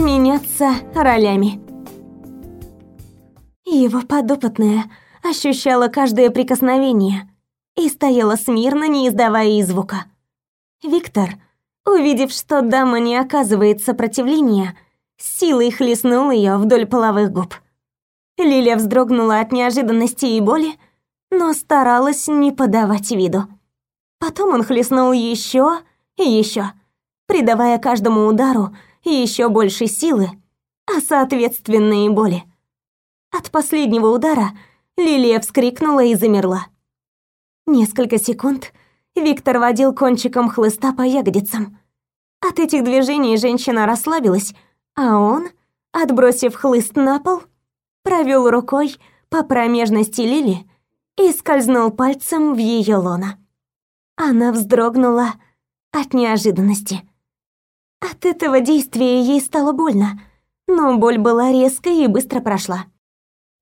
поменяться ролями. Его подопытная ощущала каждое прикосновение и стояла смирно, не издавая и звука. Виктор, увидев, что дама не оказывает сопротивления, силой хлестнул ее вдоль половых губ. Лиля вздрогнула от неожиданности и боли, но старалась не подавать виду. Потом он хлестнул еще и еще, придавая каждому удару еще больше силы, а соответственно и боли. От последнего удара Лилия вскрикнула и замерла. Несколько секунд Виктор водил кончиком хлыста по ягодицам. От этих движений женщина расслабилась, а он, отбросив хлыст на пол, провел рукой по промежности Лили и скользнул пальцем в ее лона. Она вздрогнула от неожиданности. От этого действия ей стало больно, но боль была резкой и быстро прошла.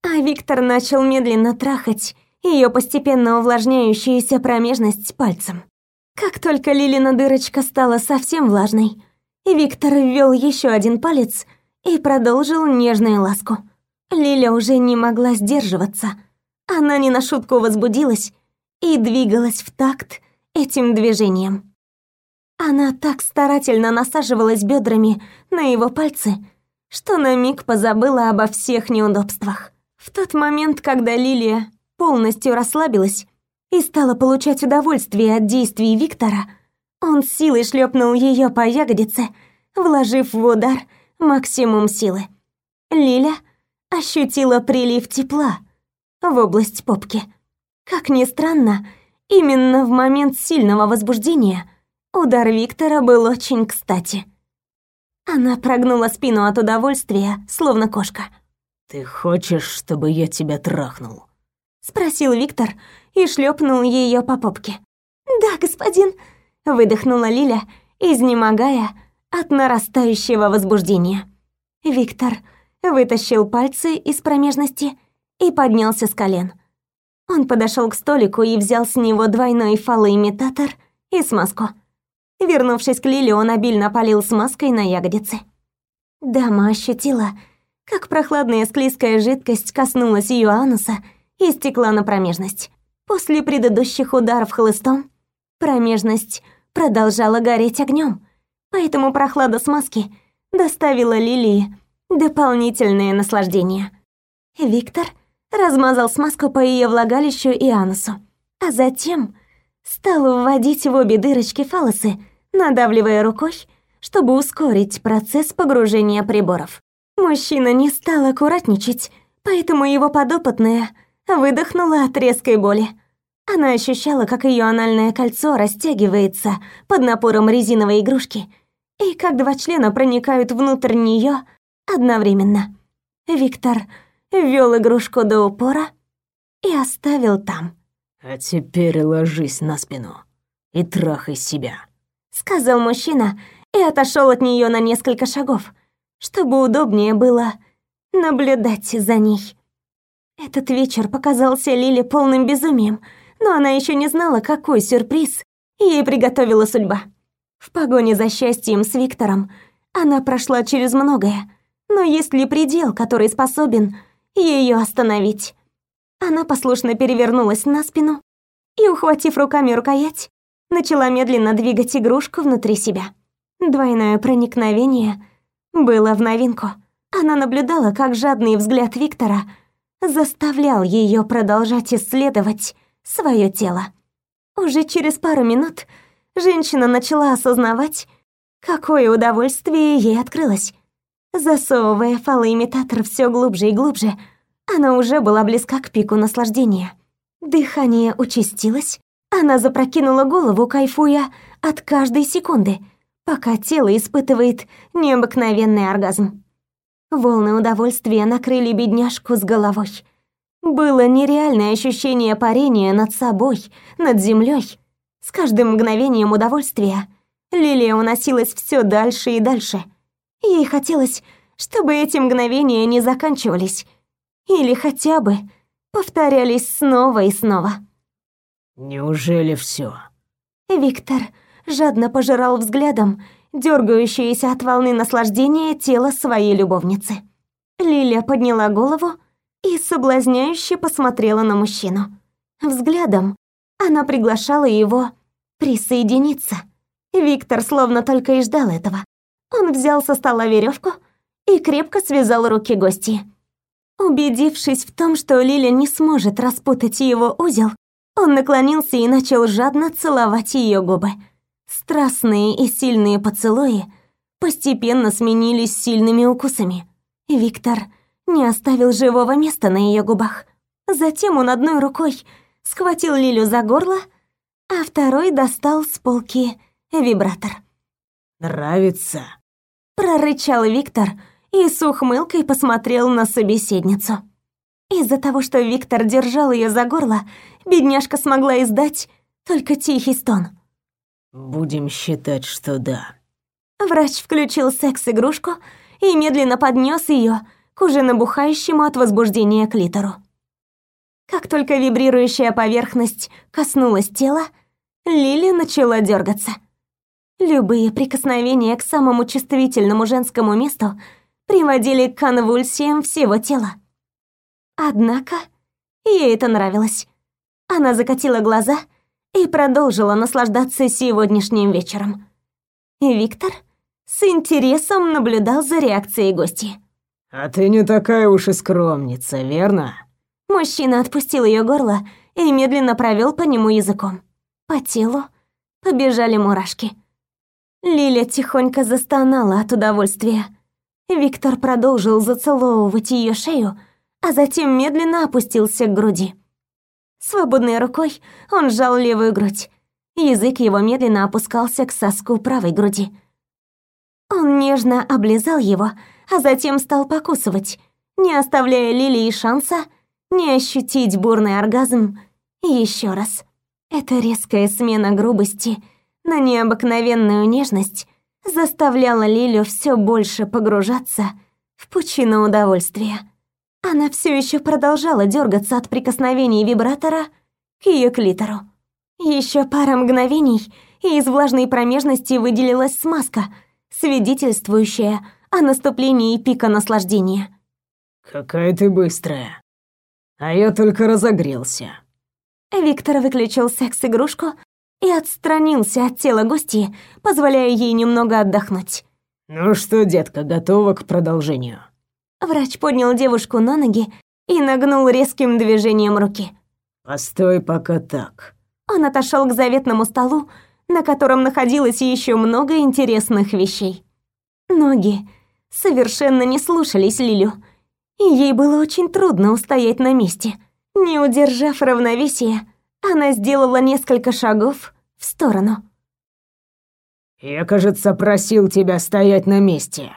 А Виктор начал медленно трахать ее постепенно увлажняющуюся промежность пальцем. Как только Лилина дырочка стала совсем влажной, Виктор ввел еще один палец и продолжил нежную ласку. Лиля уже не могла сдерживаться. Она не на шутку возбудилась и двигалась в такт этим движением. Она так старательно насаживалась бедрами на его пальцы, что на миг позабыла обо всех неудобствах. В тот момент, когда Лилия полностью расслабилась и стала получать удовольствие от действий Виктора, он силой шлепнул ее по ягодице, вложив в удар максимум силы. Лиля ощутила прилив тепла в область попки. Как ни странно, именно в момент сильного возбуждения удар Виктора был очень кстати. Она прогнула спину от удовольствия, словно кошка. «Ты хочешь, чтобы я тебя трахнул?» Спросил Виктор и шлепнул ее по попке. «Да, господин», — выдохнула Лиля, изнемогая от нарастающего возбуждения. Виктор вытащил пальцы из промежности и поднялся с колен. Он подошел к столику и взял с него двойной фалоимитатор и смазку. Вернувшись к Лиле, он обильно полил смазкой на ягодицы. Дама ощутила, как прохладная склизкая жидкость коснулась ее ануса и стекла на промежность. После предыдущих ударов хлыстом промежность продолжала гореть огнем, поэтому прохлада смазки доставила Лилии дополнительное наслаждение. Виктор размазал смазку по ее влагалищу и анусу, а затем стал вводить в обе дырочки фалосы, надавливая рукой, чтобы ускорить процесс погружения приборов. Мужчина не стал аккуратничать, поэтому его подопытная выдохнула от резкой боли. Она ощущала, как ее анальное кольцо растягивается под напором резиновой игрушки, и как два члена проникают внутрь нее одновременно. Виктор ввел игрушку до упора и оставил там. «А теперь ложись на спину и трахай себя», — сказал мужчина и отошел от нее на несколько шагов, чтобы удобнее было наблюдать за ней. Этот вечер показался Лиле полным безумием, но она еще не знала, какой сюрприз ей приготовила судьба. В погоне за счастьем с Виктором она прошла через многое, но есть ли предел, который способен ее остановить? Она послушно перевернулась на спину и, ухватив руками рукоять, начала медленно двигать игрушку внутри себя. Двойное проникновение было в новинку. Она наблюдала, как жадный взгляд Виктора заставлял ее продолжать исследовать свое тело. Уже через пару минут женщина начала осознавать, какое удовольствие ей открылось. Засовывая фалоимитатор все глубже и глубже, она уже была близка к пику наслаждения. Дыхание участилось, она запрокинула голову, кайфуя от каждой секунды, пока тело испытывает необыкновенный оргазм. Волны удовольствия накрыли бедняжку с головой. Было нереальное ощущение парения над собой, над землей. С каждым мгновением удовольствия Лилия уносилась все дальше и дальше. Ей хотелось, чтобы эти мгновения не заканчивались. Или хотя бы повторялись снова и снова. «Неужели все? Виктор жадно пожирал взглядом дергающееся от волны наслаждения тело своей любовницы. Лиля подняла голову и соблазняюще посмотрела на мужчину. Взглядом она приглашала его присоединиться. Виктор словно только и ждал этого. Он взял со стола веревку и крепко связал руки гости. Убедившись в том, что Лиля не сможет распутать его узел, он наклонился и начал жадно целовать ее губы. Страстные и сильные поцелуи постепенно сменились сильными укусами. Виктор не оставил живого места на ее губах. Затем он одной рукой схватил Лилю за горло, а второй достал с полки вибратор. «Нравится?» — прорычал Виктор и с ухмылкой посмотрел на собеседницу. Из-за того, что Виктор держал ее за горло, бедняжка смогла издать только тихий стон. «Будем считать, что да». Врач включил секс-игрушку и медленно поднес ее к уже набухающему от возбуждения клитору. Как только вибрирующая поверхность коснулась тела, Лили начала дергаться. Любые прикосновения к самому чувствительному женскому месту приводили к конвульсиям всего тела. Однако ей это нравилось. Она закатила глаза и продолжила наслаждаться сегодняшним вечером. Виктор с интересом наблюдал за реакцией гостей. «А ты не такая уж и скромница, верно?» Мужчина отпустил ее горло и медленно провел по нему языком. По телу побежали мурашки. Лиля тихонько застонала от удовольствия. Виктор продолжил зацеловывать ее шею, а затем медленно опустился к груди. Свободной рукой он сжал левую грудь. Язык его медленно опускался к соску правой груди. Он нежно облизал его, а затем стал покусывать, не оставляя Лилии шанса не ощутить бурный оргазм еще раз. Эта резкая смена грубости на необыкновенную нежность заставляла Лилю все больше погружаться в пучину удовольствия. Она все еще продолжала дергаться от прикосновений вибратора к ее клитору. Еще пара мгновений, и из влажной промежности выделилась смазка, свидетельствующая о наступлении пика наслаждения. «Какая ты быстрая!» А я только разогрелся. Виктор выключил секс-игрушку и отстранился от тела гости, позволяя ей немного отдохнуть. «Ну что, детка, готова к продолжению?» Врач поднял девушку на ноги и нагнул резким движением руки. «Постой пока так». Он отошел к заветному столу, на котором находилось еще много интересных вещей. Ноги совершенно не слушались Лилю, и ей было очень трудно устоять на месте. Не удержав равновесия, она сделала несколько шагов в сторону. «Я, кажется, просил тебя стоять на месте».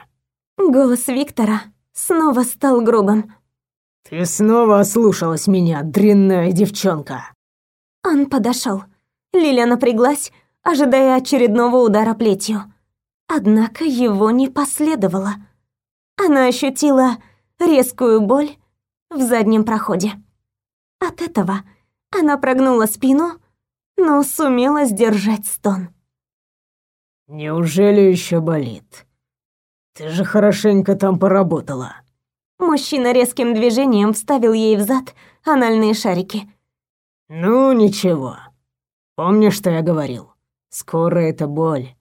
Голос Виктора снова стал грубым. «Ты снова ослушалась меня, дрянная девчонка!» Он подошел. Лиля напряглась, ожидая очередного удара плетью. Однако его не последовало. Она ощутила резкую боль в заднем проходе. От этого она прогнула спину, но сумела сдержать стон. «Неужели еще болит? Ты же хорошенько там поработала». Мужчина резким движением вставил ей в зад анальные шарики. «Ну, ничего. Помнишь, что я говорил? Скоро эта боль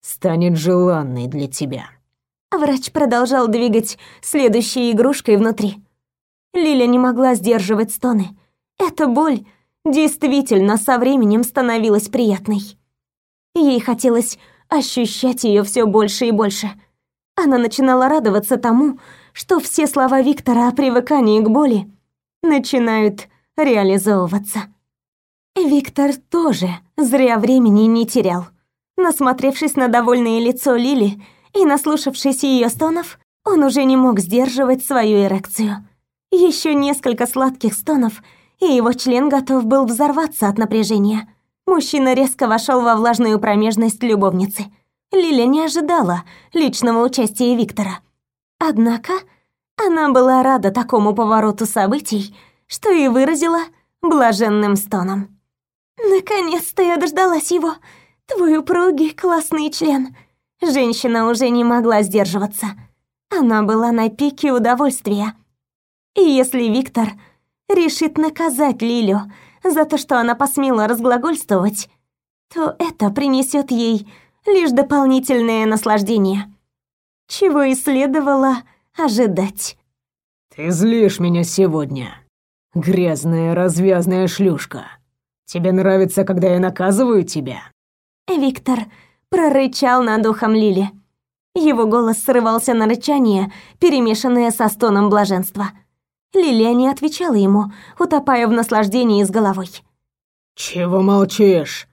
станет желанной для тебя». Врач продолжал двигать следующей игрушкой внутри. Лиля не могла сдерживать стоны. Эта боль действительно со временем становилась приятной. Ей хотелось ощущать ее все больше и больше. Она начинала радоваться тому, что все слова Виктора о привыкании к боли начинают реализовываться. Виктор тоже зря времени не терял. Насмотревшись на довольное лицо Лили, и, наслушавшись ее стонов, он уже не мог сдерживать свою эрекцию. Еще несколько сладких стонов, и его член готов был взорваться от напряжения. Мужчина резко вошел во влажную промежность любовницы. Лиля не ожидала личного участия Виктора. Однако она была рада такому повороту событий, что и выразила блаженным стоном. «Наконец-то я дождалась его! Твой упругий классный член!» Женщина уже не могла сдерживаться. Она была на пике удовольствия. И если Виктор решит наказать Лилю за то, что она посмела разглагольствовать, то это принесет ей лишь дополнительное наслаждение. Чего и следовало ожидать. «Ты злишь меня сегодня, грязная развязная шлюшка. Тебе нравится, когда я наказываю тебя?» Виктор прорычал над ухом Лили. Его голос срывался на рычание, перемешанное со стоном блаженства. Лилия не отвечала ему, утопая в наслаждении с головой. «Чего молчишь?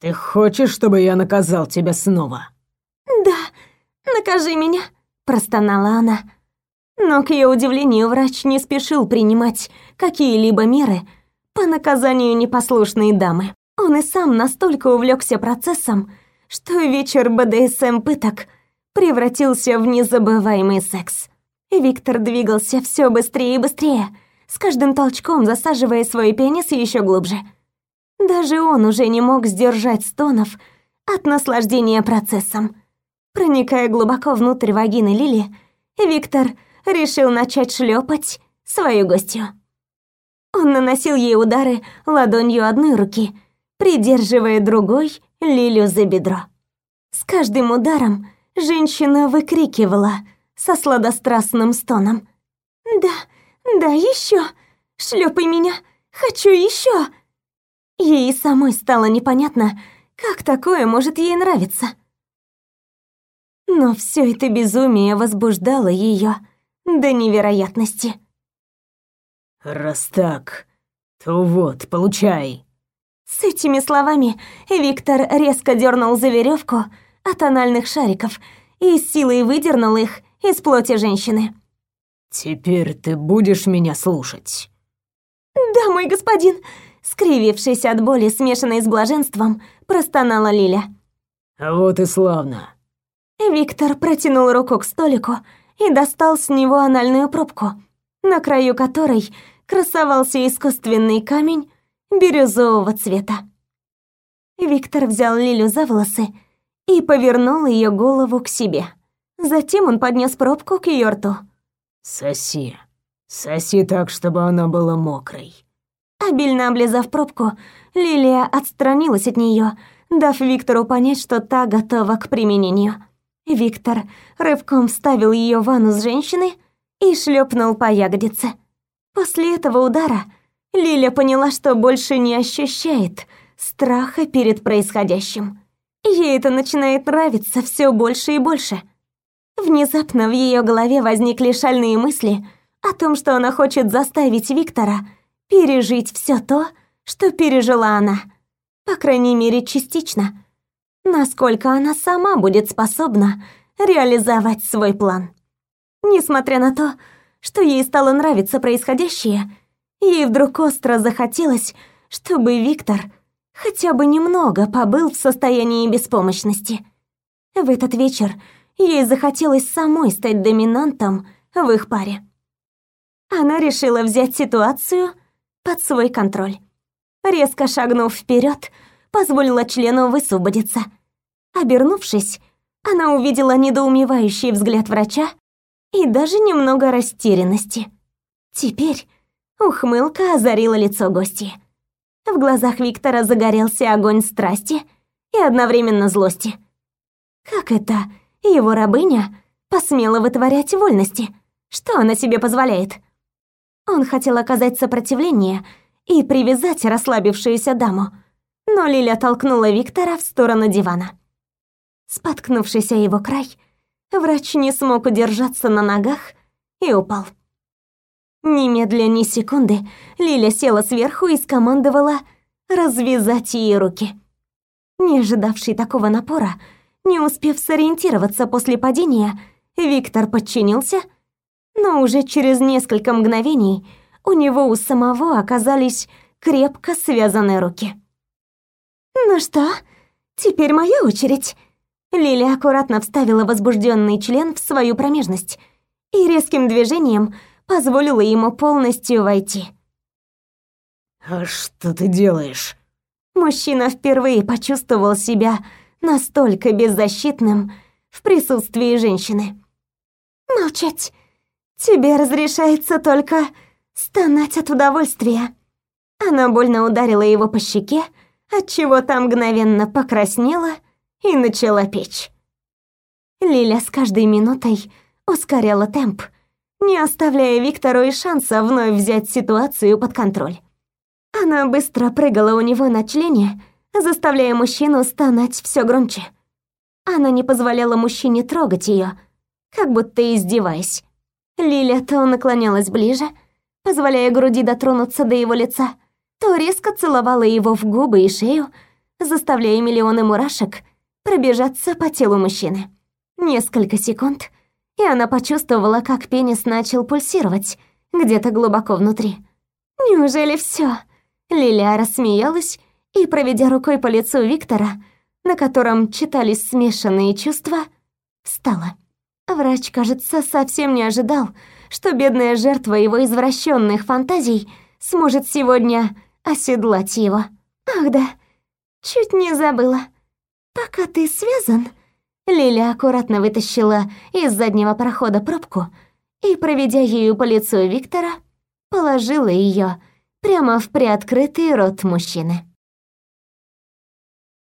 Ты хочешь, чтобы я наказал тебя снова?» «Да, накажи меня», — простонала она. Но, к ее удивлению, врач не спешил принимать какие-либо меры по наказанию непослушной дамы. Он и сам настолько увлекся процессом, что вечер БДСМ пыток превратился в незабываемый секс. Виктор двигался все быстрее и быстрее, с каждым толчком засаживая свой пенис еще глубже. Даже он уже не мог сдержать стонов от наслаждения процессом. Проникая глубоко внутрь вагины Лили, Виктор решил начать шлепать свою гостью. Он наносил ей удары ладонью одной руки, придерживая другой Лилю за бедро. С каждым ударом женщина выкрикивала со сладострастным стоном. «Да, да, еще! Шлепай меня! Хочу еще!» Ей самой стало непонятно, как такое может ей нравиться. Но все это безумие возбуждало ее до невероятности. «Раз так, то вот, получай!» С этими словами Виктор резко дернул за веревку от анальных шариков и с силой выдернул их из плоти женщины. «Теперь ты будешь меня слушать?» «Да, мой господин!» Скривившись от боли, смешанной с блаженством, простонала Лиля. «А вот и славно!» Виктор протянул руку к столику и достал с него анальную пробку, на краю которой красовался искусственный камень бирюзового цвета. Виктор взял Лилю за волосы и повернул ее голову к себе. Затем он поднес пробку к ее рту. «Соси. Соси так, чтобы она была мокрой». Обильно облизав пробку, Лилия отстранилась от нее, дав Виктору понять, что та готова к применению. Виктор рывком вставил ее в ванну с женщины и шлепнул по ягодице. После этого удара Лиля поняла, что больше не ощущает страха перед происходящим. Ей это начинает нравиться все больше и больше. Внезапно в ее голове возникли шальные мысли о том, что она хочет заставить Виктора пережить все то, что пережила она. По крайней мере, частично. Насколько она сама будет способна реализовать свой план. Несмотря на то, что ей стало нравиться происходящее, ей вдруг остро захотелось, чтобы Виктор хотя бы немного побыл в состоянии беспомощности. В этот вечер ей захотелось самой стать доминантом в их паре. Она решила взять ситуацию под свой контроль. Резко шагнув вперед, позволила члену высвободиться. Обернувшись, она увидела недоумевающий взгляд врача и даже немного растерянности. Теперь ухмылка озарила лицо гостьи. В глазах Виктора загорелся огонь страсти и одновременно злости. Как это его рабыня посмела вытворять вольности? Что она себе позволяет? Он хотел оказать сопротивление и привязать расслабившуюся даму, но Лиля толкнула Виктора в сторону дивана. Споткнувшись о его край, врач не смог удержаться на ногах и упал. Немедля ни секунды Лиля села сверху и скомандовала развязать ей руки. Не ожидавший такого напора, не успев сориентироваться после падения, Виктор подчинился, но уже через несколько мгновений у него у самого оказались крепко связанные руки. «Ну что, теперь моя очередь?» Лиля аккуратно вставила возбужденный член в свою промежность и резким движением – позволила ему полностью войти. «А что ты делаешь?» Мужчина впервые почувствовал себя настолько беззащитным в присутствии женщины. «Молчать. Тебе разрешается только стонать от удовольствия». Она больно ударила его по щеке, отчего там мгновенно покраснела и начала печь. Лиля с каждой минутой ускоряла темп, не оставляя Виктору и шанса вновь взять ситуацию под контроль. Она быстро прыгала у него на члене, заставляя мужчину стонать все громче. Она не позволяла мужчине трогать ее, как будто издеваясь. Лиля то наклонялась ближе, позволяя груди дотронуться до его лица, то резко целовала его в губы и шею, заставляя миллионы мурашек пробежаться по телу мужчины. Несколько секунд, и она почувствовала, как пенис начал пульсировать где-то глубоко внутри. «Неужели все? Лиля рассмеялась и, проведя рукой по лицу Виктора, на котором читались смешанные чувства, встала. Врач, кажется, совсем не ожидал, что бедная жертва его извращенных фантазий сможет сегодня оседлать его. Ах да, чуть не забыла. Пока ты связан, Лиля аккуратно вытащила из заднего прохода пробку и, проведя ею по лицу Виктора, положила ее прямо в приоткрытый рот мужчины.